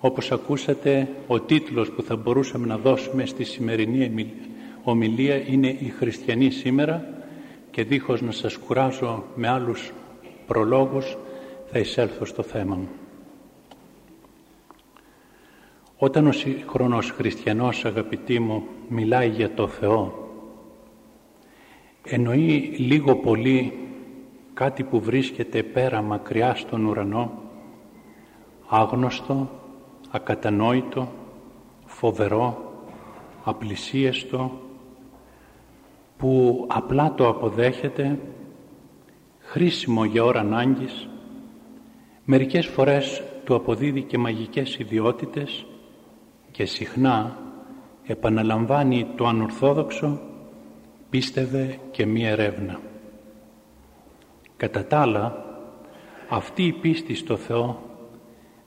Όπως ακούσατε, ο τίτλος που θα μπορούσαμε να δώσουμε στη σημερινή ομιλία είναι «Η Χριστιανή σήμερα» και δίχως να σας κουράζω με άλλους προλόγους θα εισέλθω στο θέμα μου. Όταν ο σύγχρονος χριστιανός αγαπητοί μου μιλάει για το Θεό εννοεί λίγο πολύ κάτι που βρίσκεται πέρα μακριά στον ουρανό άγνωστο, ακατανόητο, φοβερό, απλησίεστο που απλά το αποδέχεται χρήσιμο για ώρα ανάγκης μερικές φορές του αποδίδει και μαγικές ιδιότητες και συχνά επαναλαμβάνει το ανορθόδοξο πίστευε και μία ερεύνα. Κατά τα άλλα, αυτή η πίστη στο Θεό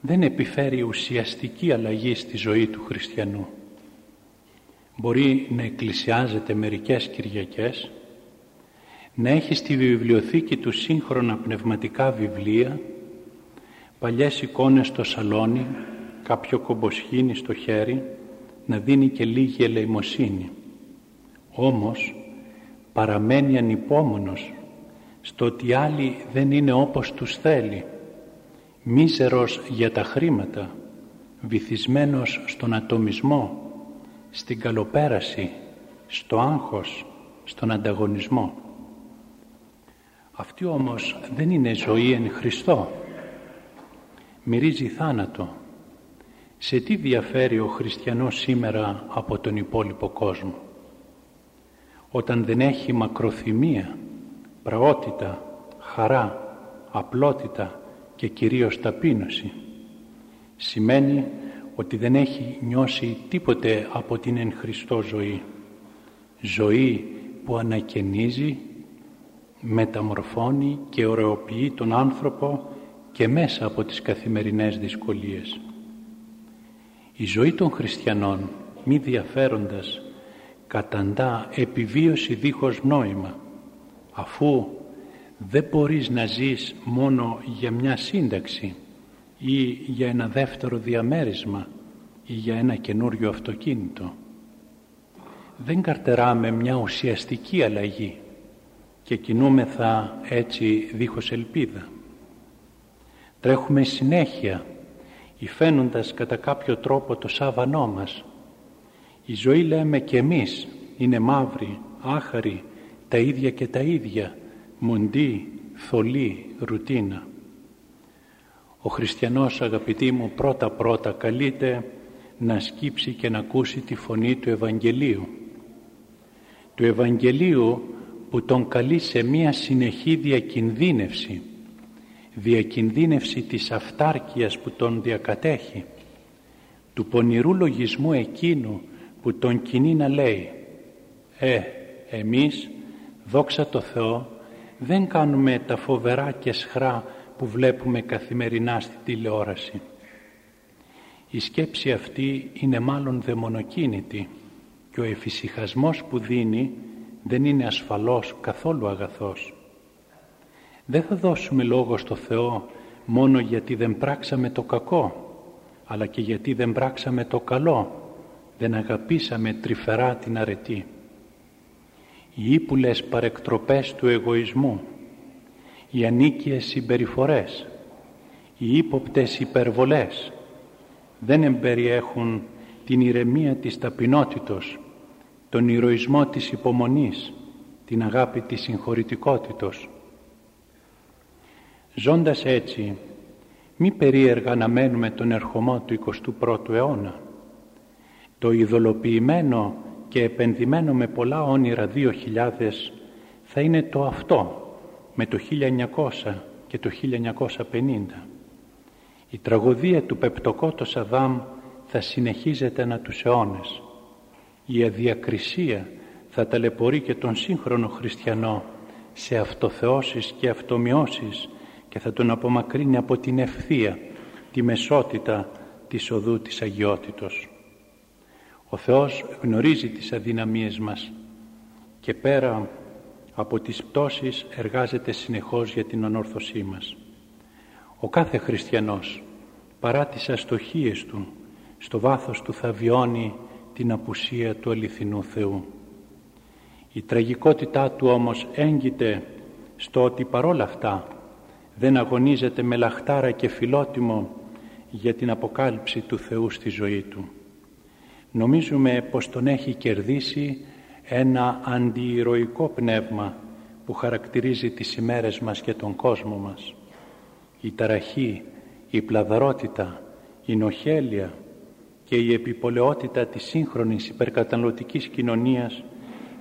δεν επιφέρει ουσιαστική αλλαγή στη ζωή του χριστιανού. Μπορεί να εκκλησιάζεται μερικές Κυριακές, να έχει στη βιβλιοθήκη του σύγχρονα πνευματικά βιβλία, παλιές εικόνες στο σαλόνι, κάποιο κομποσχήνι στο χέρι, να δίνει και λίγη ελεημοσύνη. Όμως παραμένει ανυπόμονος στο ότι άλλοι δεν είναι όπως τους θέλει, μίζερος για τα χρήματα, βυθισμένος στον ατομισμό, στην καλοπέραση, στο άγχος, στον ανταγωνισμό. Αυτή όμως δεν είναι ζωή εν Χριστώ. Μυρίζει θάνατο. Σε τι διαφέρει ο χριστιανός σήμερα από τον υπόλοιπο κόσμο; Όταν δεν έχει μακροθυμία, πραότητα, χαρά, απλότητα και κυρίως ταπείνωση. Σημαίνει ότι δεν έχει νιώσει τίποτε από την εν Χριστώ ζωή. Ζωή που ανακαινίζει, μεταμορφώνει και ωρεοποιεί τον άνθρωπο και μέσα από τις καθημερινές δυσκολίες. Η ζωή των χριστιανών, μη διαφέροντας, καταντά επιβίωση δίχως νόημα, αφού δεν μπορείς να ζεις μόνο για μια σύνταξη ή για ένα δεύτερο διαμέρισμα ή για ένα καινούριο αυτοκίνητο. Δεν καρτεράμε μια ουσιαστική αλλαγή και κινούμεθα έτσι δίχως ελπίδα. Τρέχουμε συνέχεια υφαίνοντας κατά κάποιο τρόπο το σάβανό μας. Η ζωή λέμε και εμείς είναι μαύρη, άχαρη, τα ίδια και τα ίδια, μοντή, θολή, ρουτίνα. Ο χριστιανός αγαπητοί μου πρώτα πρώτα καλείται να σκύψει και να ακούσει τη φωνή του Ευαγγελίου. Του Ευαγγελίου που τον καλεί σε μία συνεχή διακινδύνευση, διακινδύνευση της αυτάρκειας που τον διακατέχει, του πονηρού λογισμού εκείνου που τον κινεί να λέει «Ε, εμείς, δόξα τω Θεώ, δεν κάνουμε τα φοβερά και σχρά που βλέπουμε καθημερινά στη τηλεόραση. Η σκέψη αυτή είναι μάλλον δαιμονοκίνητη και ο εφησυχασμός που δίνει δεν είναι ασφαλός καθόλου αγαθός. Δεν θα δώσουμε λόγο στο Θεό μόνο γιατί δεν πράξαμε το κακό, αλλά και γιατί δεν πράξαμε το καλό, δεν αγαπήσαμε τρυφερά την αρετή οι ύπουλες παρεκτροπές του εγωισμού, οι ανίκειες συμπεριφορές, οι ύποπτες υπερβολές δεν εμπεριέχουν την ηρεμία της ταπεινότητος, τον ηρωισμό της υπομονής, την αγάπη της συγχωρητικότητος. Ζώντας έτσι, μη περίεργα να μένουμε τον ερχομό του 21ου αιώνα. Το ειδωλοποιημένο και επενδυμένο με πολλά όνειρα 2000 θα είναι το αυτό με το 1900 και το 1950. Η τραγωδία του Πεπτοκότος Αδάμ θα συνεχίζεται να τους αιώνες. Η αδιακρισία θα ταλαιπωρεί και τον σύγχρονο χριστιανό σε αυτοθεώσεις και αυτομοιώσεις και θα τον απομακρύνει από την ευθεία, τη μεσότητα της οδού της αγιότητος. Ο Θεός γνωρίζει τις αδυναμίες μας και πέρα από τις πτώσεις εργάζεται συνεχώς για την ανόρθωσή μας. Ο κάθε χριστιανός παρά τις αστοχίες του, στο βάθος του θα βιώνει την απουσία του αληθινού Θεού. Η τραγικότητά του όμως έγκυται στο ότι παρόλα αυτά δεν αγωνίζεται με λαχτάρα και φιλότιμο για την αποκάλυψη του Θεού στη ζωή του. Νομίζουμε πως τον έχει κερδίσει ένα αντιηρωικό πνεύμα που χαρακτηρίζει τις ημέρες μας και τον κόσμο μας. Η ταραχή, η πλαδαρότητα, η νοχέλια και η επιπολαιότητα της σύγχρονης υπερκαταναλωτικής κοινωνίας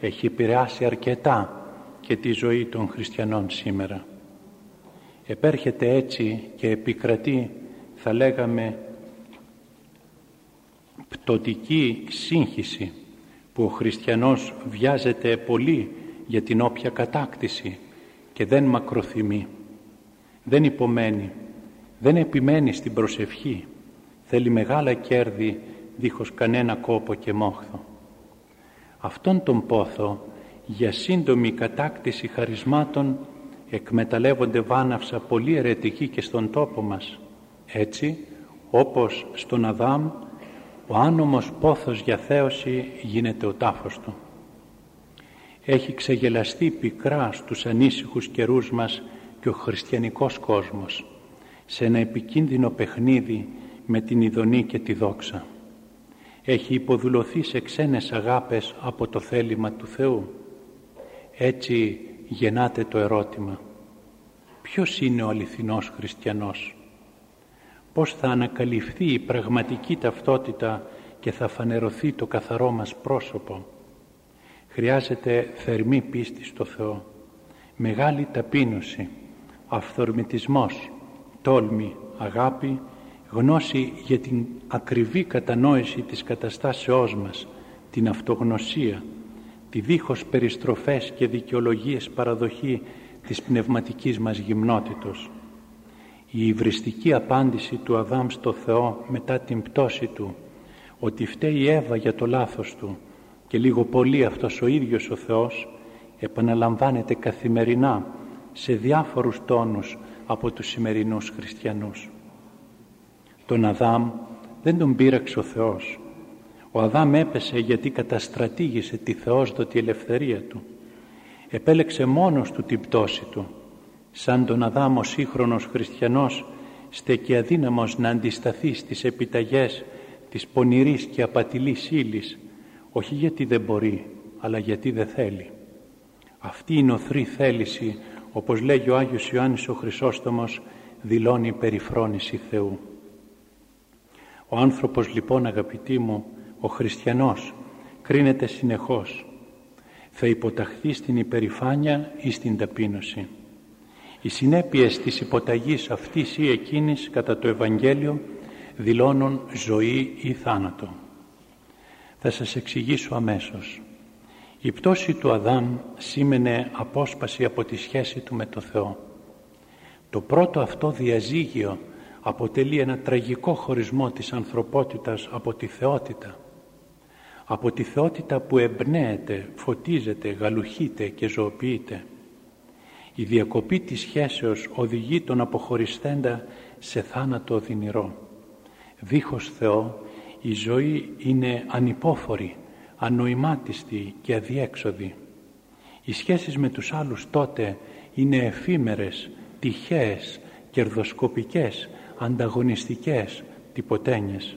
έχει επηρεάσει αρκετά και τη ζωή των χριστιανών σήμερα. Επέρχεται έτσι και επικρατεί, θα λέγαμε, πτωτική σύγχυση που ο χριστιανός βιάζεται πολύ για την όποια κατάκτηση και δεν μακροθυμεί, δεν υπομένει, δεν επιμένει στην προσευχή, θέλει μεγάλα κέρδη δίχως κανένα κόπο και μόχθο. Αυτόν τον πόθο για σύντομη κατάκτηση χαρισμάτων εκμεταλλεύονται βάναυσα πολύ αιρετικοί και στον τόπο μας. Έτσι, όπως στον Αδάμ, ο άνομος πόθος για θέωση γίνεται ο τάφος του. Έχει ξεγελαστεί πικρά στους ανήσυχους καιρούς μας και ο χριστιανικός κόσμος σε ένα επικίνδυνο παιχνίδι με την ειδονή και τη δόξα. Έχει υποδουλωθεί σε ξένες αγάπες από το θέλημα του Θεού. Έτσι γεννάται το ερώτημα ποιος είναι ο αληθινός χριστιανός; Πώς θα ανακαλυφθεί η πραγματική ταυτότητα και θα φανερωθεί το καθαρό μας πρόσωπο χρειάζεται θερμή πίστη στο Θεό μεγάλη ταπείνωση αυθορμητισμός τόλμη, αγάπη γνώση για την ακριβή κατανόηση της καταστάσεώς μας την αυτογνωσία τη δίχως περιστροφές και δικαιολογίες παραδοχή της πνευματικής μας γυμνότητος. Η υβριστική απάντηση του Αδάμ στο Θεό μετά την πτώση του ότι φταίει η Εύα για το λάθος του και λίγο πολύ αυτός ο ίδιος ο Θεός επαναλαμβάνεται καθημερινά σε διάφορους τόνους από τους σημερινούς χριστιανούς. Τον Αδάμ δεν τον πείραξε ο Θεός. Ο Αδάμ έπεσε γιατί καταστρατήγησε τη θεόσδοτη ελευθερία του επέλεξε μόνος του την πτώση του. Σαν τον Αδάμ ο σύγχρονος χριστιανός στέκει αδύναμος να αντισταθεί στις επιταγές της πονηρής και απατηλής ύλης, όχι γιατί δεν μπορεί, αλλά γιατί δεν θέλει. Αυτή η νοθρή θέληση, όπως λέγει ο Άγιος Ιωάννης ο Χρυσόστομος, δηλώνει περιφρόνηση Θεού. Ο άνθρωπος λοιπόν αγαπητοί μου, ο χριστιανός, κρίνεται συνεχώς θα υποταχθεί στην υπερηφάνεια ή στην ταπείνωση. Οι συνέπειες της υποταγής αυτής ή εκείνης κατά το Ευαγγέλιο δηλώνουν ζωή ή θάνατο. Θα σας εξηγήσω αμέσως. Η πτώση του Αδάμ σήμαινε απόσπαση από τη σχέση του με το Θεό. Το πρώτο αυτό διαζύγιο αποτελεί ένα τραγικό χωρισμό της ανθρωπότητας από τη θεότητα από τη θεότητα που εμπνέεται, φωτίζεται, γαλουχείται και ζωοποιείται. Η διακοπή της σχέσεως οδηγεί τον αποχωριστέντα σε θάνατο οδυνηρό. Δίχως Θεό η ζωή είναι ανυπόφορη, ανοημάτιστη και αδιέξοδη. Οι σχέσεις με τους άλλους τότε είναι εφήμερες, τυχαίες, κερδοσκοπικές, ανταγωνιστικές, τυποτένιες.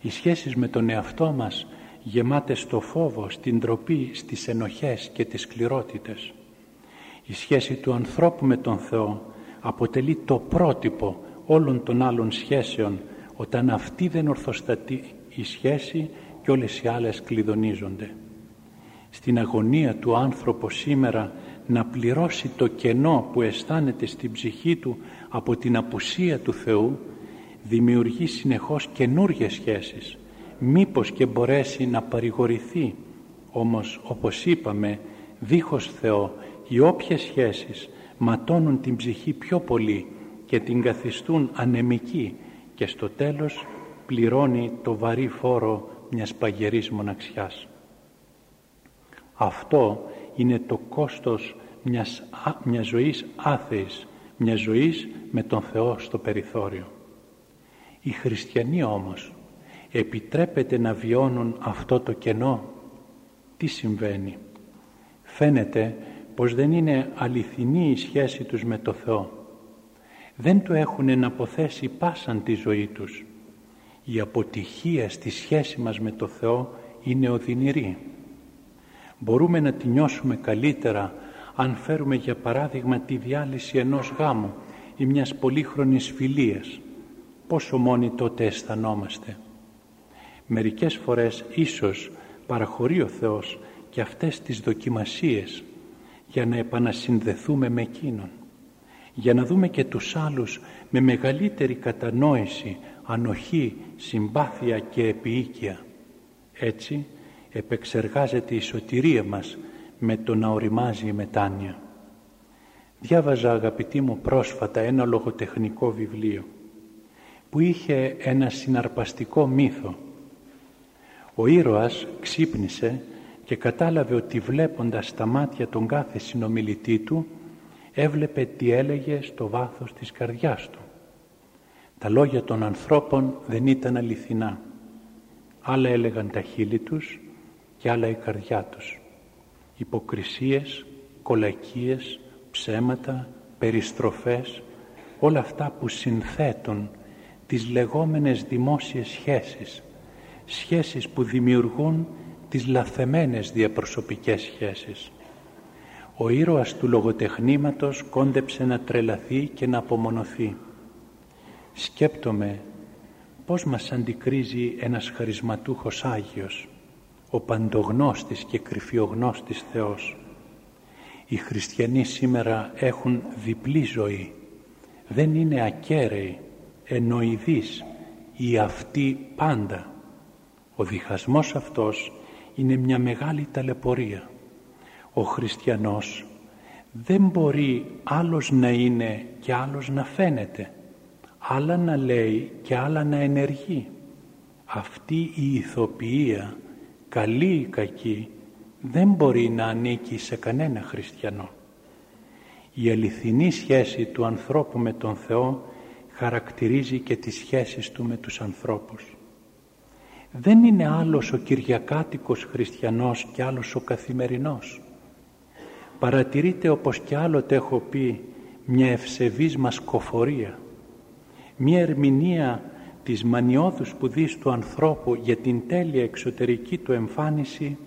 Οι σχέσεις με τον εαυτό μας γεμάτες στο φόβο, στην τροπή, στις ενοχές και τις σκληρότητες. Η σχέση του ανθρώπου με τον Θεό αποτελεί το πρότυπο όλων των άλλων σχέσεων όταν αυτή δεν ορθοστατεί η σχέση και όλες οι άλλες κλειδονίζονται. Στην αγωνία του άνθρωπο σήμερα να πληρώσει το κενό που αισθάνεται στην ψυχή του από την απουσία του Θεού δημιουργεί συνεχώς καινούργιες σχέσεις μήπως και μπορέσει να παρηγορηθεί όμως όπως είπαμε δίχως Θεό οι όποιες σχέσεις ματώνουν την ψυχή πιο πολύ και την καθιστούν ανεμική και στο τέλος πληρώνει το βαρύ φόρο μιας παγερής μοναξιάς. Αυτό είναι το κόστος μιας, μιας ζωής άθεης, μιας ζωής με τον Θεό στο περιθώριο. Οι χριστιανοί όμως επιτρέπεται να βιώνουν αυτό το κενό. Τι συμβαίνει; Φαίνεται πως δεν είναι αληθινή η σχέση τους με το Θεό. Δεν του έχουν εναποθέσει πάσαν τη ζωή τους. Η αποτυχία στη σχέση μας με το Θεό είναι οδυνηρή. Μπορούμε να τη νιώσουμε καλύτερα αν φέρουμε για παράδειγμα τη διάλυση ενός γάμου ή μιας πολύχρονης φιλίας. Πόσο μόνοι τότε αισθανόμαστε. Μερικές φορές ίσως παραχωρεί ο Θεός και αυτές τις δοκιμασίες για να επανασυνδεθούμε με Εκείνον. Για να δούμε και τους άλλους με μεγαλύτερη κατανόηση, ανοχή, συμπάθεια και επίοικια. Έτσι επεξεργάζεται η σωτηρία μας με το να οριμάζει η μετάνοια. Διάβαζα αγαπητοί μου πρόσφατα ένα λογοτεχνικό βιβλίο που είχε ένα συναρπαστικό μύθο. Ο ήρωας ξύπνησε και κατάλαβε ότι βλέποντας τα μάτια τον κάθε συνομιλητή του έβλεπε τι έλεγε στο βάθος της καρδιάς του. Τα λόγια των ανθρώπων δεν ήταν αληθινά. Άλλα έλεγαν τα χείλη τους και άλλα η καρδιά τους. Υποκρισίες, κολακίες, ψέματα, περιστροφές, όλα αυτά που συνθέτουν τις λεγόμενες δημόσιες σχέσεις, σχέσεις που δημιουργούν τις λαθεμένες διαπροσωπικές σχέσεις. Ο ήρωας του λογοτεχνήματος κόντεψε να τρελαθεί και να απομονωθεί. Σκέπτομαι πώς μας αντικρίζει ένας χαρισματούχος Άγιος, ο παντογνώστης και κρυφιογνώστης Θεός. Οι χριστιανοί σήμερα έχουν διπλή ζωή. Δεν είναι ακέραιοι, εννοηδείς ή αυτοί πάντα. Ο διχασμός αυτός είναι μια μεγάλη ταλαιπωρία. Ο χριστιανός δεν μπορεί άλλος να είναι και άλλος να φαίνεται, άλλα να λέει και άλλα να ενεργεί. Αυτή η ηθοποιία, καλή ή κακή, δεν μπορεί να ανήκει σε κανένα χριστιανό. Η αληθινή σχέση του ανθρώπου με τον Θεό χαρακτηρίζει και τις σχέσεις του με τους ανθρώπους δεν είναι άλλος ο Κυριακάτικος χριστιανός και άλλος ο καθημερινός. Παρατηρείτε όπως και άλλοτε έχω πει μια ευσεβής μασκοφορία, μια ερμηνεία της μανιώδους σπουδής του ανθρώπου για την τέλεια εξωτερική του εμφάνιση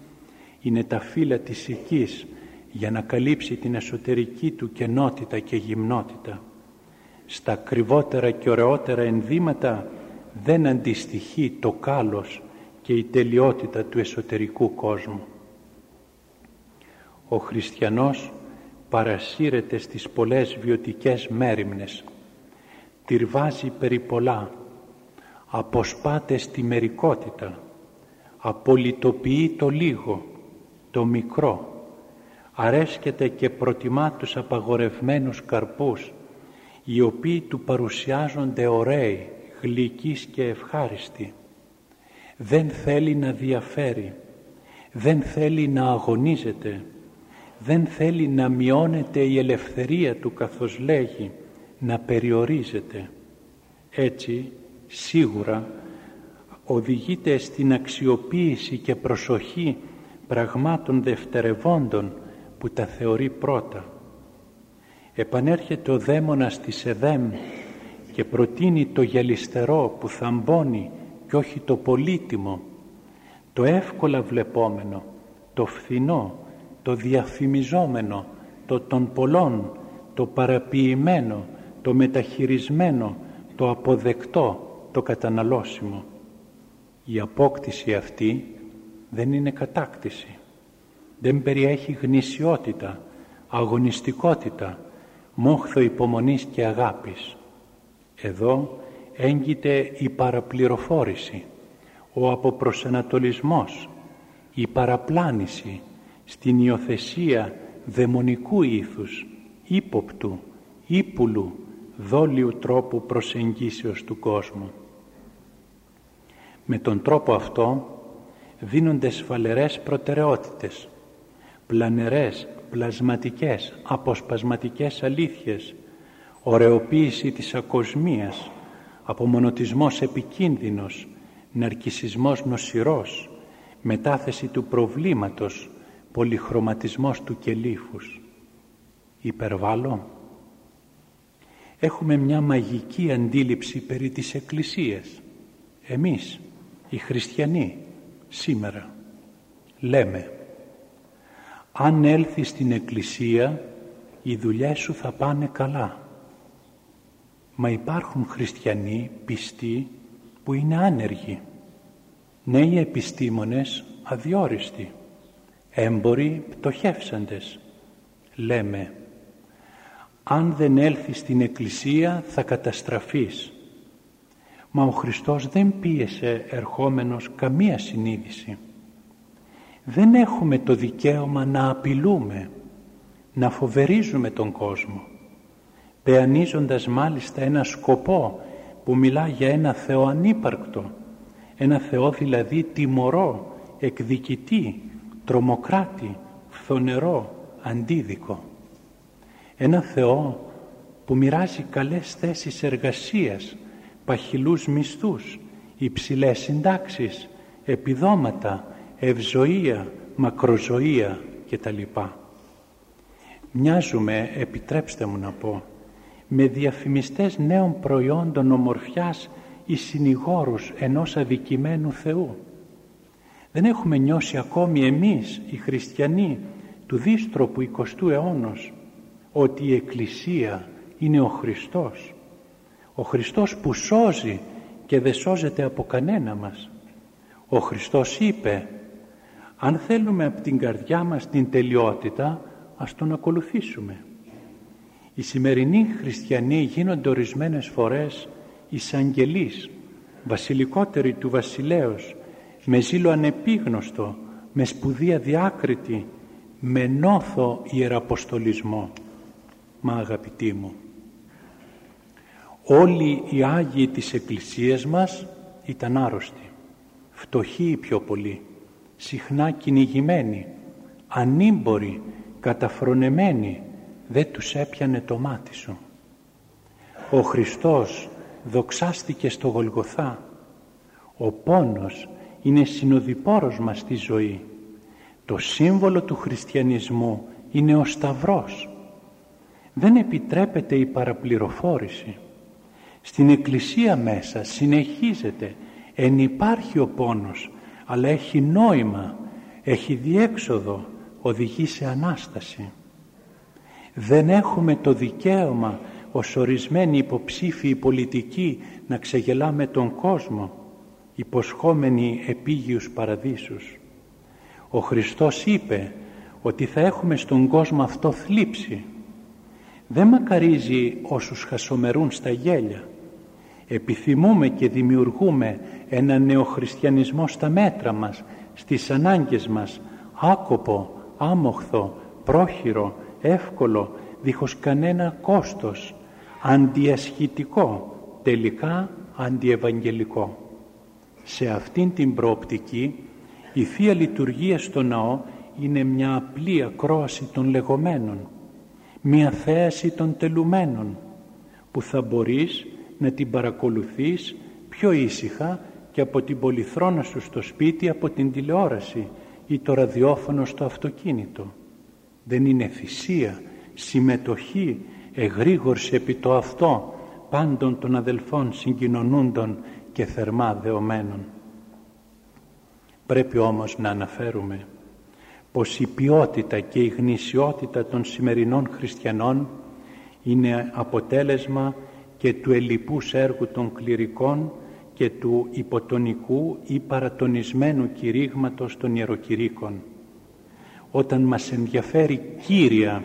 είναι τα φύλλα της οικής για να καλύψει την εσωτερική του κενότητα και γυμνότητα. Στα ακριβότερα και ωραιότερα ενδύματα δεν αντιστοιχεί το κάλος και η τελειότητα του εσωτερικού κόσμου. Ο χριστιανός παρασύρεται στις πολλές βιωτικές μέρημνες, τυρβάζει περί πολλά, αποσπάται στη μερικότητα, απολυτοποιεί το λίγο, το μικρό, αρέσκεται και προτιμά τους απαγορευμένους καρπούς, οι οποίοι του παρουσιάζονται ωραίοι, γλυκείς και ευχάριστοι. Δεν θέλει να διαφέρει, δεν θέλει να αγωνίζεται, δεν θέλει να μειώνεται η ελευθερία του καθώς λέγει, να περιορίζεται. Έτσι, σίγουρα, οδηγείται στην αξιοποίηση και προσοχή πραγμάτων δευτερευόντων που τα θεωρεί πρώτα. Επανέρχεται ο δαίμονας της Εδέμ και προτείνει το γελιστερό που θαμπώνει και όχι το πολύτιμο, το εύκολα βλεπόμενο, το φθηνό, το διαφημιζόμενο, το των πολλών, το παραποιημένο, το μεταχειρισμένο, το αποδεκτό, το καταναλώσιμο. Η απόκτηση αυτή δεν είναι κατάκτηση. Δεν περιέχει γνησιότητα, αγωνιστικότητα, μόχθο υπομονής και αγάπης. Εδώ έγκυται η παραπληροφόρηση, ο αποπροσανατολισμός, η παραπλάνηση στην υιοθεσία δαιμονικού ήθους, ύποπτου, ύπουλου, δόλιου τρόπου προσεγγίσεως του κόσμου. Με τον τρόπο αυτό δίνονται σφαλερές προτεραιότητες, πλανερές, πλασματικές, αποσπασματικές αλήθειες, ωρεοποίηση της ακοσμίας, απομονωτισμός επικίνδυνος, ναρκισισμός νοσηρός, μετάθεση του προβλήματος, πολυχρωματισμός του κελίφους. Υπερβάλλω. Έχουμε μια μαγική αντίληψη περί της Εκκλησίας. Εμείς, οι χριστιανοί, σήμερα, λέμε αν έλθει στην Εκκλησία οι δουλειές σου θα πάνε καλά. Μα υπάρχουν χριστιανοί πιστοί που είναι άνεργοι. Νέοι επιστήμονες αδιόριστοι. Έμποροι πτωχεύσαντες. Λέμε, αν δεν έλθει στην Εκκλησία θα καταστραφείς. Μα ο Χριστός δεν πίεσε ερχόμενος καμία συνείδηση. Δεν έχουμε το δικαίωμα να απειλούμε, να φοβερίζουμε τον κόσμο, πεανίζοντας μάλιστα ένα σκοπό που μιλά για ένα Θεό ανύπαρκτο, ένα Θεό δηλαδή τιμωρό, εκδικητή, τρομοκράτη, φθονερό, αντίδικο. Ένα Θεό που μοιράζει καλές θέσεις εργασίας, παχυλούς μισθούς, υψηλές συντάξεις, επιδόματα, ευζοία, μακροζωία κτλ. Μοιάζουμε, επιτρέψτε μου να πω, με διαφημιστές νέων προϊόντων ομορφιάς ή συνηγόρους ενός αδικημένου Θεού. Δεν έχουμε νιώσει ακόμη εμείς οι χριστιανοί του δίστροπου 20ου αιώνος ότι η Εκκλησία είναι ο Χριστός. Ο Χριστός που σώζει και δεν σώζεται από κανένα μας. Ο Χριστός είπε αν θέλουμε από την καρδιά μας την τελειότητα ας τον ακολουθήσουμε. Οι σημερινοί χριστιανοί γίνονται ορισμένες φορές εισαγγελείς, βασιλικότεροι του βασιλέως, με ζήλο ανεπίγνωστο, με σπουδή διάκριτη, με νόθο ιεραποστολισμό. Μα αγαπητοί μου, όλοι οι Άγιοι της Εκκλησίας μας ήταν άρρωστοι, φτωχοί πιο πολύ, συχνά κυνηγημένοι, ανήμποροι, καταφρονεμένοι, δεν τους έπιανε το μάτι σου. Ο Χριστός δοξάστηκε στο Γολγοθά. Ο πόνος είναι συνοδοιπόρος μας στη ζωή. Το σύμβολο του χριστιανισμού είναι ο Σταυρός. Δεν επιτρέπεται η παραπληροφόρηση. Στην Εκκλησία μέσα συνεχίζεται, εν υπάρχει ο πόνος, αλλά έχει νόημα, έχει διέξοδο, οδηγεί σε Ανάσταση. Δεν έχουμε το δικαίωμα ως ορισμένοι υποψήφιοι πολιτικοί να ξεγελάμε τον κόσμο, υποσχόμενοι επίγειους παραδείσους. Ο Χριστός είπε ότι θα έχουμε στον κόσμο αυτό θλίψη. Δεν μακαρίζει όσους χασομερούν στα γέλια. Επιθυμούμε και δημιουργούμε ένα νεοχριστιανισμό στα μέτρα μας, στις ανάγκες μας, άκοπο, άμοχθο, πρόχειρο, εύκολο, δίχως κανένα κόστος, αντιασχητικό, τελικά αντιευαγγελικό. Σε αυτήν την προοπτική η Θεία Λειτουργία στο ναό είναι μια απλή ακρόαση των λεγόμενων, μια θέαση των τελουμένων, που θα μπορείς να την παρακολουθείς πιο ήσυχα και από την πολυθρόνα σου στο σπίτι από την τηλεόραση ή το ραδιόφωνο στο αυτοκίνητο. Δεν είναι θυσία, συμμετοχή, εγρήγορση επί το αυτό πάντων των αδελφών συγκοινωνούντων και θερμά δεωμένων. Πρέπει όμως να αναφέρουμε πως η ποιότητα και η γνησιότητα των σημερινών χριστιανών είναι αποτέλεσμα και του ελλειπούς έργου των κληρικών και του υποτονικού ή παρατονισμένου κηρύγματος των ιεροκηρύκων. Όταν μας ενδιαφέρει κύρια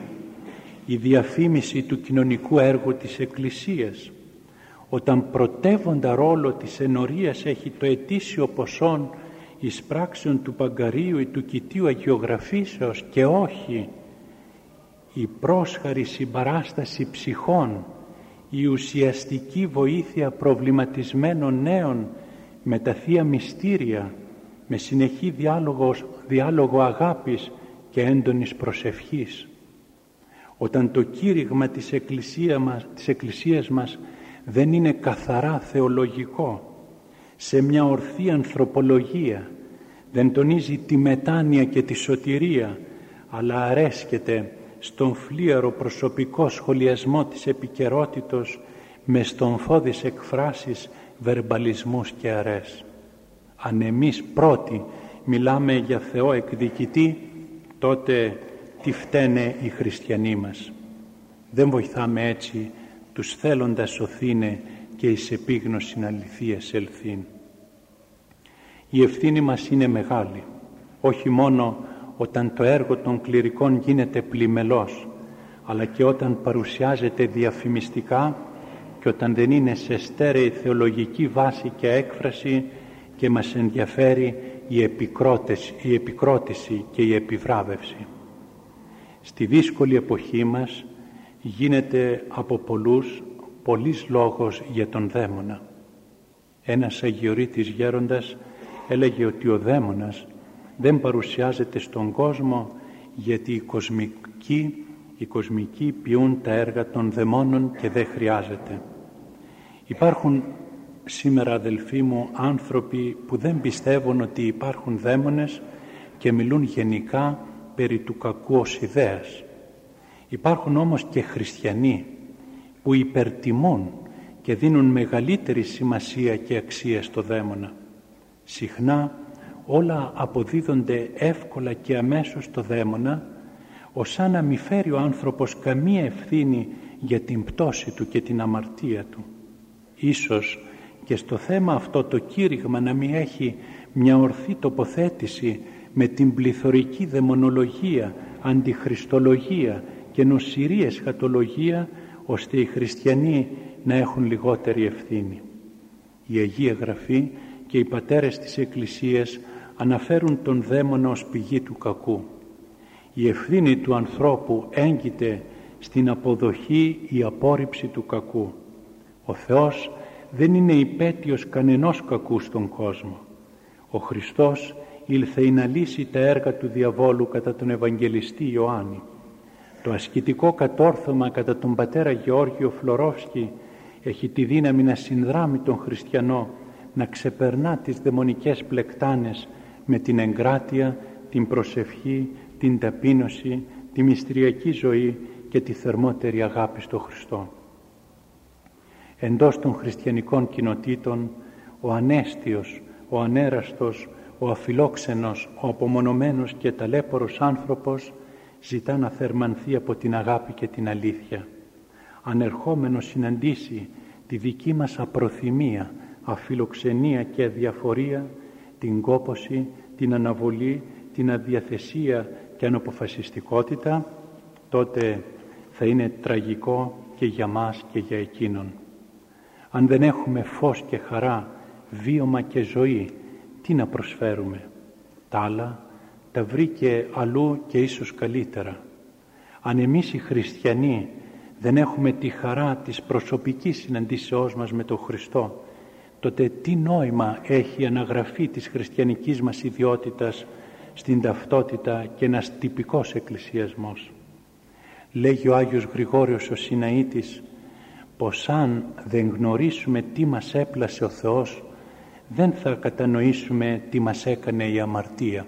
η διαφήμιση του κοινωνικού έργου της Εκκλησίας, όταν πρωτεύοντα ρόλο της ενορίας έχει το ετήσιο ποσόν εις πράξεων του Παγκαρίου ή του Κοιτίου Αγιογραφήσεως και όχι η πρόσχαρη συμπαράσταση ψυχών η ουσιαστική βοήθεια προβληματισμένων νέων με τα Θεία Μυστήρια, με συνεχή διάλογο, διάλογο αγάπης και έντονης προσευχής. Όταν το κήρυγμα της, εκκλησία μας, της Εκκλησίας μας δεν είναι καθαρά θεολογικό, σε μια ορθή ανθρωπολογία, δεν τονίζει τη μετάνοια και τη σωτηρία, αλλά αρέσκεται στον φλίαρο προσωπικό σχολιασμό της επικαιρότητα με στομφώδεις εκφράσεις, βερμπαλισμούς και αρές. Αν εμείς πρώτοι μιλάμε για Θεό εκδικητή, τότε τι φταίνε οι χριστιανοί μας. Δεν βοηθάμε έτσι τους θέλοντας σωθήνε και εις επίγνωση αληθείας ελθύν. Η ευθύνη μας είναι μεγάλη, όχι μόνο όταν το έργο των κληρικών γίνεται πλημελός, αλλά και όταν παρουσιάζεται διαφημιστικά και όταν δεν είναι σε στέρεη θεολογική βάση και έκφραση και μας ενδιαφέρει η επικρότηση, η επικρότηση και η επιβράβευση. Στη δύσκολη εποχή μας γίνεται από πολλούς πολλής λόγος για τον δαίμονα. Ένας αγιορείτης γέροντας έλεγε ότι ο δαίμονας δεν παρουσιάζεται στον κόσμο γιατί οι κοσμικοί, οι κοσμικοί ποιούν τα έργα των δαιμόνων και δεν χρειάζεται. Υπάρχουν σήμερα αδελφοί μου άνθρωποι που δεν πιστεύουν ότι υπάρχουν δαίμονες και μιλούν γενικά περί του κακού ως ιδέας. Υπάρχουν όμως και χριστιανοί που υπερτιμούν και δίνουν μεγαλύτερη σημασία και αξία στο δαίμονα. Συχνά όλα αποδίδονται εύκολα και αμέσως στο δαίμονα ως αν να μη φέρει ο άνθρωπος καμία ευθύνη για την πτώση του και την αμαρτία του. Ίσως και στο θέμα αυτό το κήρυγμα να μην έχει μια ορθή τοποθέτηση με την πληθωρική δαιμονολογία, αντιχριστολογία και νοσηρή εσχατολογία ώστε οι χριστιανοί να έχουν λιγότερη ευθύνη. Η Αγία Γραφή και οι πατέρες της Εκκλησίας αναφέρουν τον δαίμονα ως πηγή του κακού. Η ευθύνη του ανθρώπου έγκυται στην αποδοχή ή απόρριψη του κακού. Ο Θεός δεν είναι υπέτειος κανενός κακούς στον κόσμο. Ο Χριστός ήλθε να λύσει τα έργα του διαβόλου κατά τον Ευαγγελιστή Ιωάννη. Το ασκητικό κατόρθωμα κατά τον πατέρα Γεώργιο Φλωρόφσκι έχει τη δύναμη να συνδράμει τον χριστιανό να ξεπερνά τις δαιμονικές πλεκτάνες με την εγκράτεια, την προσευχή, την ταπείνωση, τη μυστηριακή ζωή και τη θερμότερη αγάπη στο Χριστό. Εντός των χριστιανικών κοινοτήτων ο ανέστιος, ο ανέραστος, ο αφιλόξενος, ο απομονωμένος και ταλέπορος άνθρωπος ζητά να θερμανθεί από την αγάπη και την αλήθεια. Ανερχόμενος συναντήσει τη δική μας απροθυμία, αφιλοξενία και αδιαφορία, την κόποση, την αναβολή, την αδιαθεσία και αναποφασιστικότητα, τότε θα είναι τραγικό και για μας και για εκείνον. Αν δεν έχουμε φως και χαρά, βίωμα και ζωή, τι να προσφέρουμε; Τα άλλα τα βρήκε αλλού και ίσως καλύτερα. Αν εμείς οι χριστιανοί δεν έχουμε τη χαρά της προσωπικής συναντήσεώς μας με τον Χριστό, τότε τι νόημα έχει η αναγραφή της χριστιανικής μας ιδιότητας στην ταυτότητα και ένας τυπικός εκκλησιασμός; Λέγει ο Άγιος Γρηγόριος ο Σιναήτης πως αν δεν γνωρίσουμε τι μας έπλασε ο Θεός δεν θα κατανοήσουμε τι μας έκανε η αμαρτία.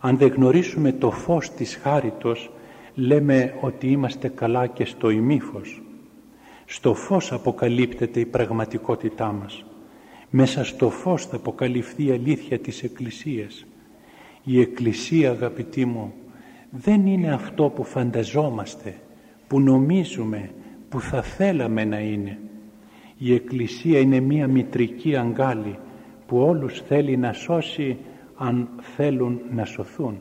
Αν δεν γνωρίσουμε το φως της χάριτος λέμε ότι είμαστε καλά και στο ημίφος. Στο φως αποκαλύπτεται η πραγματικότητά μας. Μέσα στο φως θα αποκαλυφθεί η αλήθεια της Εκκλησίας. Η Εκκλησία αγαπητοί μου δεν είναι αυτό που φανταζόμαστε, που νομίζουμε, που θα θέλαμε να είναι. Η Εκκλησία είναι μία μητρική αγκάλη που όλους θέλει να σώσει αν θέλουν να σωθούν.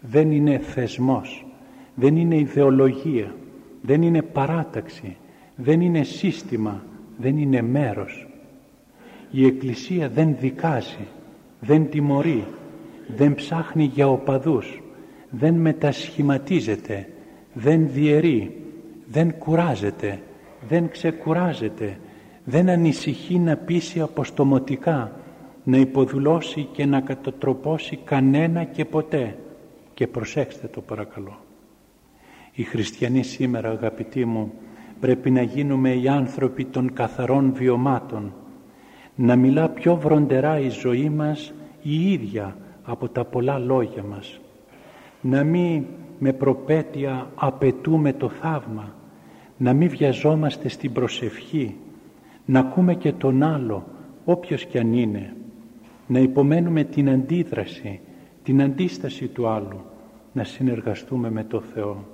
Δεν είναι θεσμός, δεν είναι ιδεολογία, δεν είναι παράταξη, δεν είναι σύστημα, δεν είναι μέρος. Η Εκκλησία δεν δικάζει, δεν τιμωρεί, δεν ψάχνει για οπαδούς, δεν μετασχηματίζεται, δεν διαιρεί, δεν κουράζεται, δεν ξεκουράζεται, δεν ανησυχεί να πείσει αποστομωτικά, να υποδουλώσει και να κατατροπώσει κανένα και ποτέ. Και προσέξτε το παρακαλώ. Οι χριστιανοί σήμερα αγαπητοί μου πρέπει να γίνουμε οι άνθρωποι των καθαρών βιωμάτων, να μιλά πιο βροντερά η ζωή μας η ίδια από τα πολλά λόγια μας, να μην με προπέτεια απαιτούμε το θαύμα, να μην βιαζόμαστε στην προσευχή, να ακούμε και τον άλλο, όποιος κι αν είναι, να υπομένουμε την αντίδραση, την αντίσταση του άλλου, να συνεργαστούμε με το Θεό.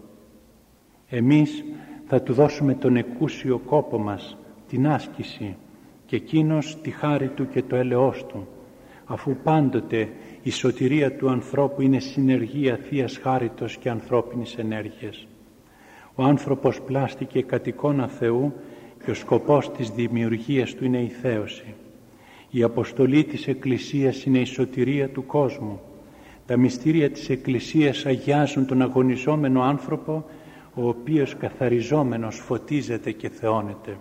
Εμείς θα Του δώσουμε τον εκούσιο κόπο μας, την άσκηση και εκείνος τη χάρη Του και το έλεος Του, αφού πάντοτε η σωτηρία του ανθρώπου είναι συνεργία Θείας Χάριτος και ανθρώπινης ενέργειας. Ο άνθρωπος πλάστηκε κατ' εικόνα Θεού και ο σκοπός της δημιουργίας του είναι η θέωση. Η αποστολή της Εκκλησίας είναι η σωτηρία του κόσμου. Τα μυστήρια της Εκκλησίας αγιάζουν τον αγωνιζόμενο άνθρωπο ο οποίος καθαριζόμενος φωτίζεται και θεώνεται.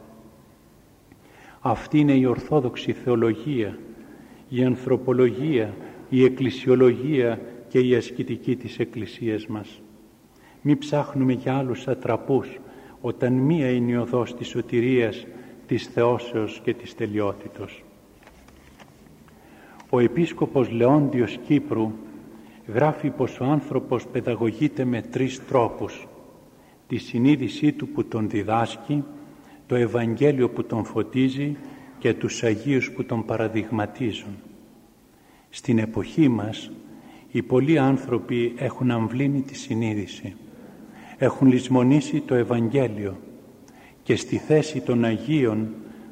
Αυτή είναι η Ορθόδοξη Θεολογία, η Ανθρωπολογία, η Εκκλησιολογία και η ασκητική της Εκκλησίας μας. Μη ψάχνουμε για άλλους ατραπούς όταν μία είναι η οδός της σωτηρίας, της θεώσεως και της τελειότητος. Ο Επίσκοπος Λεόντιος Κύπρου γράφει πως ο άνθρωπος παιδαγωγείται με τρεις τρόπους τη συνείδησή του που τον διδάσκει, το Ευαγγέλιο που τον φωτίζει και τους Αγίους που τον παραδειγματίζουν. Στην εποχή μας οι πολλοί άνθρωποι έχουν αμβλύνει τη συνείδηση, έχουν λησμονήσει το Ευαγγέλιο και στη θέση των Αγίων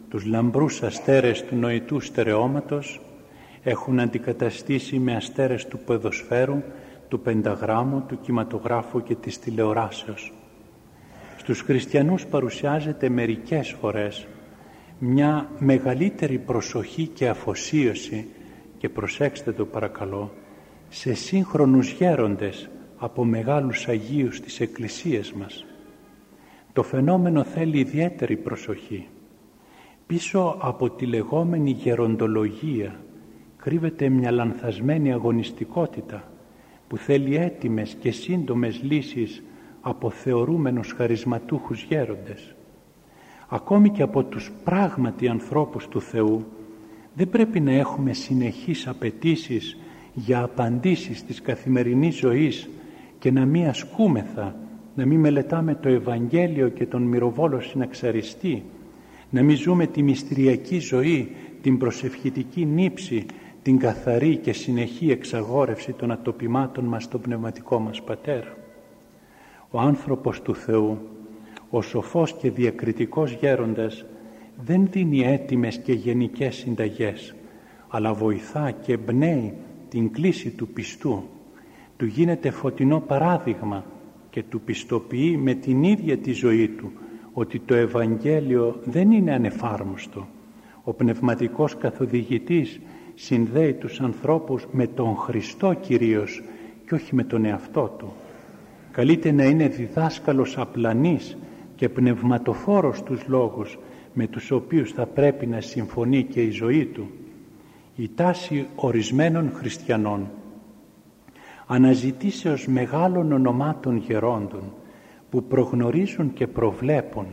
τους λαμπρούς αστέρες του νοητού στερεώματος έχουν αντικαταστήσει με αστέρες του ποδοσφαίρου, του πενταγράμμου, του κινηματογράφου και της τηλεοράσεως. Στους χριστιανούς παρουσιάζεται μερικές φορές μια μεγαλύτερη προσοχή και αφοσίωση και προσέξτε το παρακαλώ σε σύγχρονους γέροντες από μεγάλους Αγίους της Εκκλησίας μας. Το φαινόμενο θέλει ιδιαίτερη προσοχή. Πίσω από τη λεγόμενη γεροντολογία κρύβεται μια λανθασμένη αγωνιστικότητα που θέλει έτοιμες και σύντομες λύσεις από θεωρούμενους χαρισματούχους γέροντες. Ακόμη και από τους πράγματι ανθρώπους του Θεού δεν πρέπει να έχουμε συνεχείς απαιτήσεις για απαντήσεις της καθημερινής ζωής και να μην ασκούμεθα, να μην μελετάμε το Ευαγγέλιο και τον μυροβόλο συναξαριστή, να μην ζούμε τη μυστηριακή ζωή, την προσευχητική νύψη, την καθαρή και συνεχή εξαγόρευση των ατοπιμάτων μας στον πνευματικό μας Πατέρα. Ο άνθρωπος του Θεού, ο σοφός και διακριτικός γέροντας δεν δίνει έτοιμες και γενικές συνταγές, αλλά βοηθά και εμπνέει την κλίση του πιστού. Του γίνεται φωτεινό παράδειγμα και του πιστοποιεί με την ίδια τη ζωή του ότι το Ευαγγέλιο δεν είναι ανεφάρμοστο. Ο πνευματικός καθοδηγητής συνδέει τους ανθρώπους με τον Χριστό κυρίως και όχι με τον εαυτό του. Καλείται να είναι διδάσκαλος απλανής και πνευματοφόρος τους λόγους με τους οποίους θα πρέπει να συμφωνεί και η ζωή του. Η τάση ορισμένων χριστιανών αναζητήσεως μεγάλων ονομάτων γερόντων που προγνωρίζουν και προβλέπουν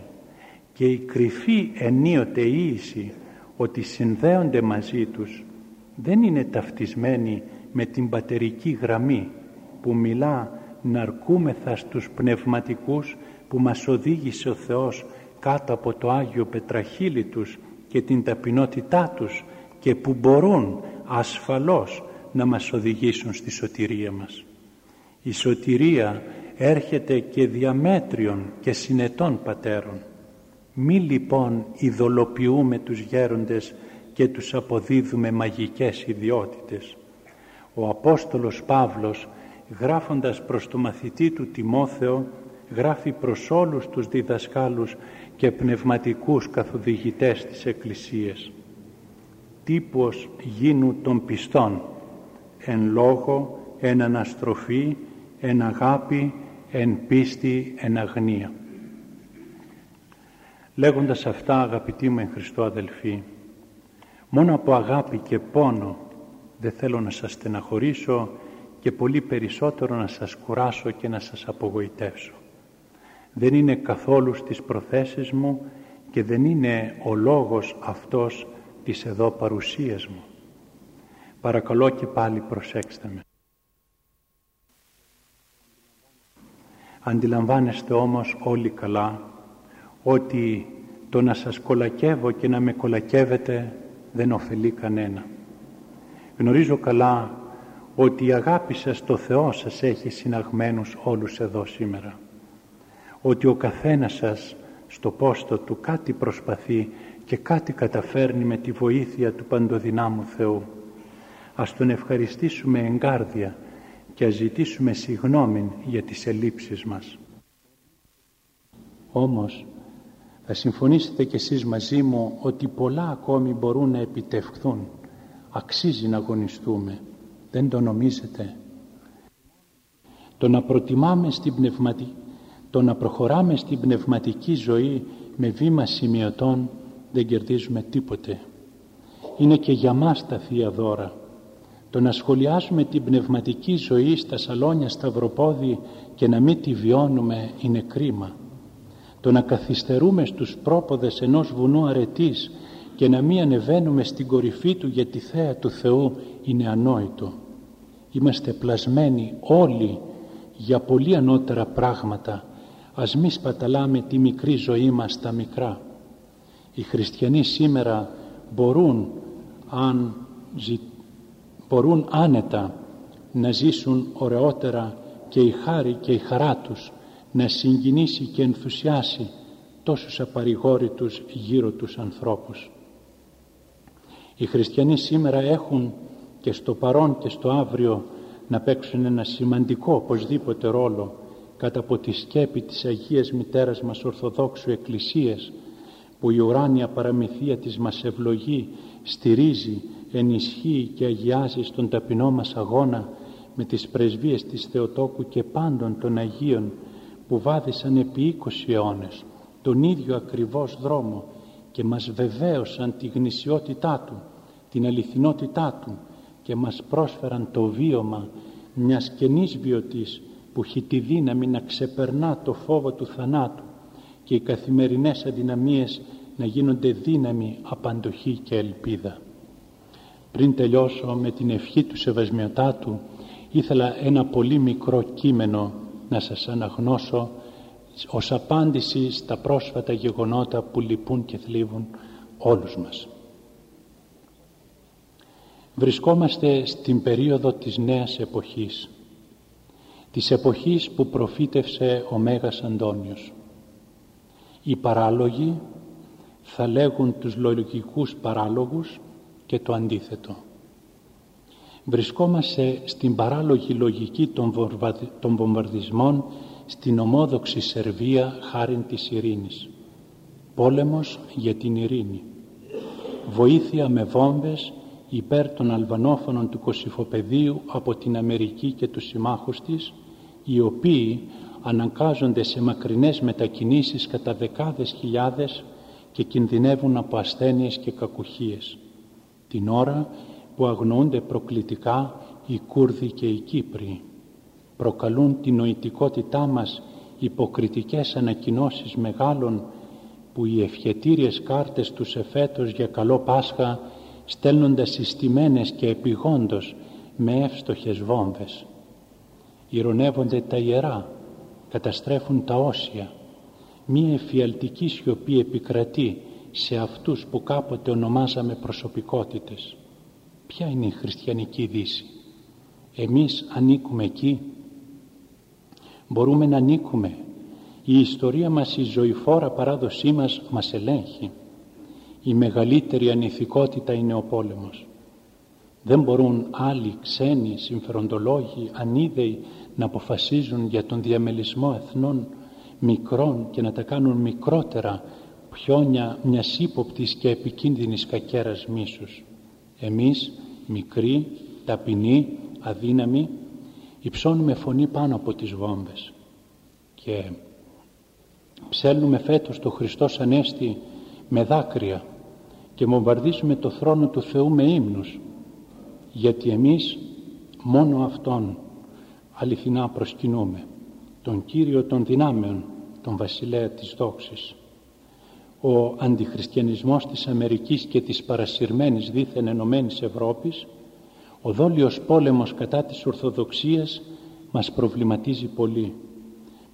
και η κρυφή ενίοτε ίηση ότι συνδέονται μαζί τους δεν είναι ταυτισμένη με την πατερική γραμμή που μιλά να αρκούμεθα στους πνευματικούς που μας οδήγησε ο Θεός κάτω από το Άγιο Πετραχύλι τους και την ταπεινότητά τους και που μπορούν ασφαλώς να μας οδηγήσουν στη σωτηρία μας. Η σωτηρία έρχεται και διαμέτριων και συνετών πατέρων. Μη λοιπόν ειδωλοποιούμε τους γέροντες και τους αποδίδουμε μαγικές ιδιότητες. Ο Απόστολος Παύλος γράφοντας προς το μαθητή του Τιμόθεο γράφει προς όλους τους διδασκάλους και πνευματικούς καθοδηγητές της Εκκλησίας. Τύπος γίνου των πιστών, εν λόγω, εν αναστροφή, εν αγάπη, εν πίστη, εν αγνία. Λέγοντας αυτά αγαπητοί μου εν Χριστώ αδελφοί, μόνο από αγάπη και πόνο δεν θέλω να σας στεναχωρήσω και πολύ περισσότερο να σας κουράσω και να σας απογοητεύσω. δεν είναι καθόλου στις προθέσεις μου και δεν είναι ο λόγος αυτός της εδώ παρουσίας μου. Παρακαλώ και πάλι προσέξτε με. Αντιλαμβάνεστε όμως όλοι καλά ότι το να σας κολακεύω και να με κολακεύετε δεν ωφελεί κανένα. Γνωρίζω καλά ότι η αγάπη σας το Θεό σας έχει συναγμένους όλους εδώ σήμερα. Ότι ο καθένας σας στο πόστο του κάτι προσπαθεί και κάτι καταφέρνει με τη βοήθεια του παντοδυνάμου Θεού. Ας τον ευχαριστήσουμε εγκάρδια και ας ζητήσουμε συγνώμη για τις ελλείψεις μας. Όμως θα συμφωνήσετε κι εσείς μαζί μου ότι πολλά ακόμη μπορούν να επιτευχθούν. Αξίζει να αγωνιστούμε. Δεν το νομίζετε; Το να προτιμάμε στην πνευματική, το να προχωράμε στην πνευματική ζωή με βήμα σημειωτών δεν κερδίζουμε τίποτε. Είναι και για μας τα Θεία Δώρα. Το να σχολιάζουμε την πνευματική ζωή στα σαλόνια σταυροπόδι και να μην τη βιώνουμε είναι κρίμα. Το να καθυστερούμε στους πρόποδες ενός βουνού αρετής και να μην ανεβαίνουμε στην κορυφή του για τη θέα του Θεού είναι ανόητο. Είμαστε πλασμένοι όλοι για πολύ ανώτερα πράγματα. Ας μη σπαταλάμε τη μικρή ζωή μας στα μικρά. Οι χριστιανοί σήμερα μπορούν, αν μπορούν άνετα να ζήσουν ωραιότερα και η χάρη και η χαρά τους να συγκινήσει και ενθουσιάσει τόσους απαρηγόρητους γύρω τους ανθρώπους. Οι χριστιανοί σήμερα έχουν και στο παρόν και στο αύριο να παίξουν ένα σημαντικό οπωσδήποτε ρόλο κατά από τη σκέπη της Αγίας Μητέρας μας Ορθοδόξου Εκκλησίας που η ουράνια παραμυθία της μας ευλογεί, στηρίζει, ενισχύει και αγιάζει στον ταπεινό μας αγώνα με τις πρεσβείες της Θεοτόκου και πάντων των Αγίων που βάδισαν επί 20 αιώνες τον ίδιο ακριβώς δρόμο και μας βεβαίωσαν τη γνησιότητά Του, την αληθινότητά Του και μας πρόσφεραν το βίωμα μιας καινής βιωτής που έχει τη δύναμη να ξεπερνά το φόβο του θανάτου και οι καθημερινές αδυναμίες να γίνονται δύναμη, απαντοχή και ελπίδα. Πριν τελειώσω με την ευχή του Σεβασμιωτάτου ήθελα ένα πολύ μικρό κείμενο να σας αναγνώσω ως απάντηση στα πρόσφατα γεγονότα που λυπούν και θλίβουν όλους μας. Βρισκόμαστε στην περίοδο της νέας εποχής, της εποχής που προφήτευσε ο Μέγας Αντώνιος. Οι παράλογοι θα λέγουν τους λογικούς παράλογους και το αντίθετο. Βρισκόμαστε στην παράλογη λογική των βομβαρδισμών στην ομόδοξη Σερβία χάριν της ειρήνης. Πόλεμος για την ειρήνη. Βοήθεια με βόμβες υπέρ των Αλβανόφωνων του Κωσυφοπεδίου από την Αμερική και τους συμμάχους της, οι οποίοι αναγκάζονται σε μακρινές μετακινήσεις κατά δεκάδες χιλιάδες και κινδυνεύουν από ασθένειες και κακουχίες. Την ώρα που αγνοούνται προκλητικά οι Κούρδοι και οι Κύπροι. Προκαλούν την νοητικότητά μας υποκριτικές ανακοινώσεις μεγάλων που οι ευχετήριες κάρτες τους εφέτος για καλό Πάσχα στέλνονται συστημένες και επιγόντως με εύστοχες βόμβες. Ηρωνεύονται τα ιερά, καταστρέφουν τα όσια. Μία εφιαλτική σιωπή επικρατεί σε αυτούς που κάποτε ονομάζαμε προσωπικότητες. Ποια είναι η χριστιανική δύση; Εμείς ανήκουμε εκεί; Μπορούμε να ανήκουμε; Η ιστορία μας, η ζωηφόρα παράδοσή μας μας ελέγχει. Η μεγαλύτερη ανηθικότητα είναι ο πόλεμος. Δεν μπορούν άλλοι ξένοι συμφεροντολόγοι, ανίδεοι να αποφασίζουν για τον διαμελισμό εθνών μικρών και να τα κάνουν μικρότερα πιόνια μιας ύποπτης και επικίνδυνης κακέρας μίσους. Εμείς, μικροί, ταπεινοί, αδύναμοι, υψώνουμε φωνή πάνω από τις βόμβες και ψέλνουμε φέτος το Χριστός Ανέστη με δάκρυα και βομβαρδίζουμε το θρόνο του Θεού με ύμνους γιατί εμείς μόνο Αυτόν αληθινά προσκυνούμε τον Κύριο των δυνάμεων τον βασιλέα της δόξης. Ο αντιχριστιανισμός της Αμερικής και της παρασυρμένης δίθεν ενωμένης Ευρώπης, ο δόλιος πόλεμος κατά της Ορθοδοξίας μας προβληματίζει πολύ.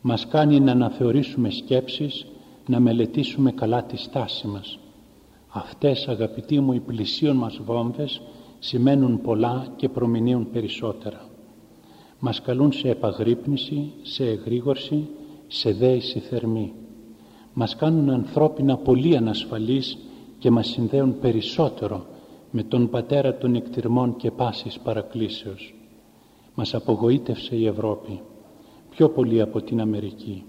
Μας κάνει να αναθεωρήσουμε σκέψεις, να μελετήσουμε καλά τη στάση μας. Αυτές αγαπητοί μου οι πλησίων μας βόμβες σημαίνουν πολλά και προμηνύουν περισσότερα. Μας καλούν σε επαγρύπνηση, σε εγρήγορση, σε δέηση θερμή. Μας κάνουν ανθρώπινα πολύ ανασφαλείς και μας συνδέουν περισσότερο με τον πατέρα των εκτιρμών και πάσης παρακλήσεως. Μας απογοήτευσε η Ευρώπη, πιο πολύ από την Αμερική.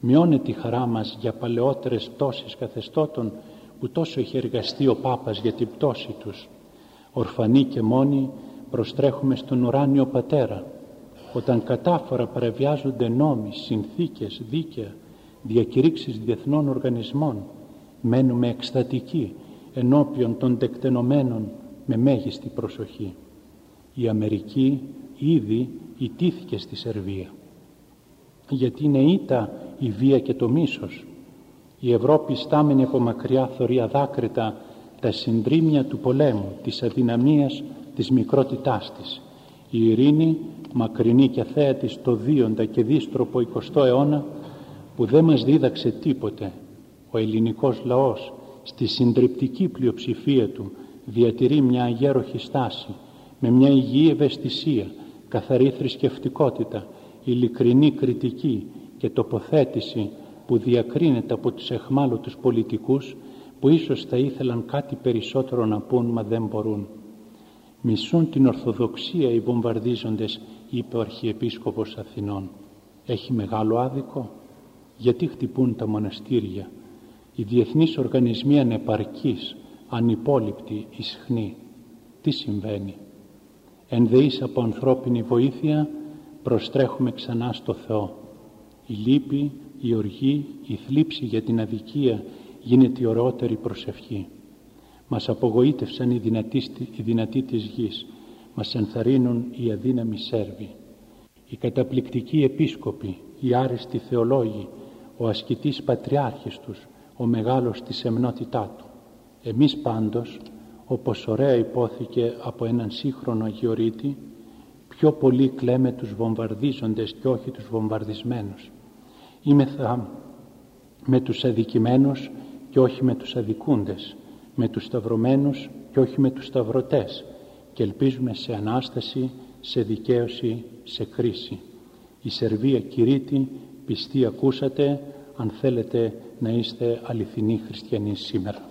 Μειώνεται τη χαρά μας για παλαιότερες τόσες καθεστώτων που τόσο έχει εργαστεί ο Πάπας για την πτώση τους. Ορφανοί και μόνοι προστρέχουμε στον ουράνιο Πατέρα όταν κατάφορα παραβιάζονται νόμοι, συνθήκες, δίκαια, διακηρύξεις διεθνών οργανισμών μένουμε εκστατικοί ενώπιον των τεκτενωμένων με μέγιστη προσοχή. Η Αμερική ήδη ιτήθηκε στη Σερβία γιατί είναι ήττα η βία και το μίσος. Η Ευρώπη στάμενη από μακριά θωρεί αδάκρυτα τα συντρίμια του πολέμου, της αδυναμίας, της μικρότητάς της. Η ειρήνη, μακρινή και αθέατη στο δίοντα και δίστροπο 20ο αιώνα, που δεν μας δίδαξε τίποτε, ο ελληνικός λαός στη συντριπτική πλειοψηφία του διατηρεί μια αγέροχη στάση, με μια υγιή ευαισθησία, καθαρή θρησκευτικότητα, ειλικρινή κριτική και τοποθέτηση που διακρίνεται από τους εχμάλωτους πολιτικούς που ίσως θα ήθελαν κάτι περισσότερο να πούν μα δεν μπορούν. Μισούν την Ορθοδοξία οι βομβαρδίζοντες, είπε ο Αρχιεπίσκοπος Αθηνών. Έχει μεγάλο άδικο. Γιατί χτυπούν τα μοναστήρια; Οι διεθνείς οργανισμοί ανεπαρκείς, ανυπόλοιπτοι, ισχνοί. Τι συμβαίνει; Ενδεείς από ανθρώπινη βοήθεια προστρέχουμε ξανά στο Θεό. Η λύπη, η οργή, η θλίψη για την αδικία γίνεται η ωραιότερη προσευχή. Μας απογοήτευσαν οι δυνατοί, οι δυνατοί της γης, μας ενθαρρύνουν οι αδύναμοι Σέρβοι. Οι καταπληκτικοί επίσκοποι, οι άριστοι θεολόγοι, ο ασκητής πατριάρχης τους, ο μεγάλος της εμνότητά του. Εμείς πάντως, όπως ωραία υπόθηκε από έναν σύγχρονο αγιορείτη, πιο πολύ κλαίμε τους βομβαρδίζοντες και όχι τους βομβαρδισμένους. Είμεθα με τους αδικημένους και όχι με τους αδικούντες, με τους σταυρωμένους και όχι με τους σταυρωτές και ελπίζουμε σε Ανάσταση, σε δικαίωση, σε κρίση. Η Σερβία κηρύττει, πιστή ακούσατε, αν θέλετε να είστε αληθινοί χριστιανοί σήμερα.